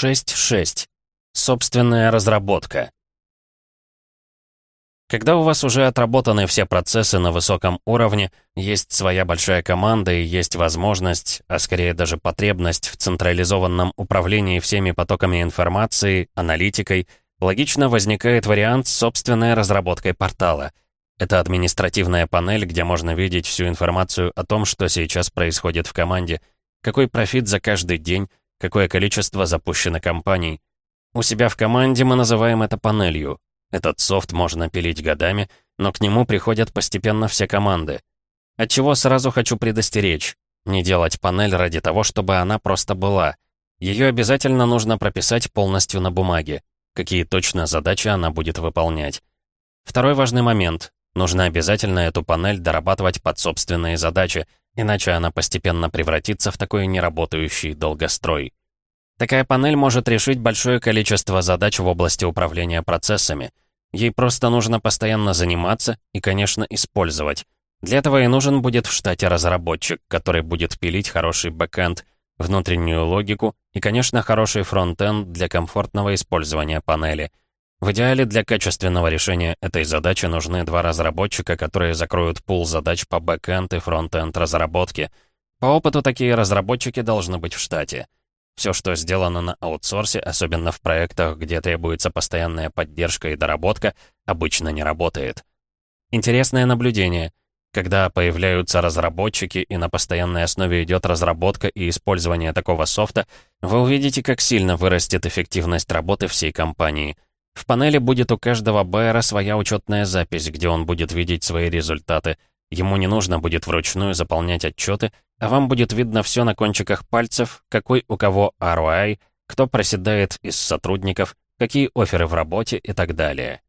6.6. Собственная разработка. Когда у вас уже отработаны все процессы на высоком уровне, есть своя большая команда и есть возможность, а скорее даже потребность в централизованном управлении всеми потоками информации, аналитикой, логично возникает вариант с собственной разработкой портала. Это административная панель, где можно видеть всю информацию о том, что сейчас происходит в команде, какой профит за каждый день, какое количество запущено компаний. У себя в команде мы называем это панелью. Этот софт можно пилить годами, но к нему приходят постепенно все команды. От чего сразу хочу предостеречь. Не делать панель ради того, чтобы она просто была. Ее обязательно нужно прописать полностью на бумаге. Какие точно задачи она будет выполнять. Второй важный момент. Нужно обязательно эту панель дорабатывать под собственные задачи, иначе она постепенно превратится в такой неработающий долгострой. Такая панель может решить большое количество задач в области управления процессами. Ей просто нужно постоянно заниматься и, конечно, использовать. Для этого и нужен будет в штате разработчик, который будет пилить хороший бэкэнд, внутреннюю логику и, конечно, хороший фронтенд для комфортного использования панели. В идеале для качественного решения этой задачи нужны два разработчика, которые закроют пул задач по бэкэнд и фронтенд разработке. По опыту такие разработчики должны быть в штате. Все, что сделано на аутсорсе, особенно в проектах, где требуется постоянная поддержка и доработка, обычно не работает. Интересное наблюдение. Когда появляются разработчики и на постоянной основе идет разработка и использование такого софта, вы увидите, как сильно вырастет эффективность работы всей компании. В панели будет у каждого байера своя учетная запись, где он будет видеть свои результаты. Ему не нужно будет вручную заполнять отчеты, а вам будет видно все на кончиках пальцев, какой у кого ROI, кто проседает из сотрудников, какие оферы в работе и так далее.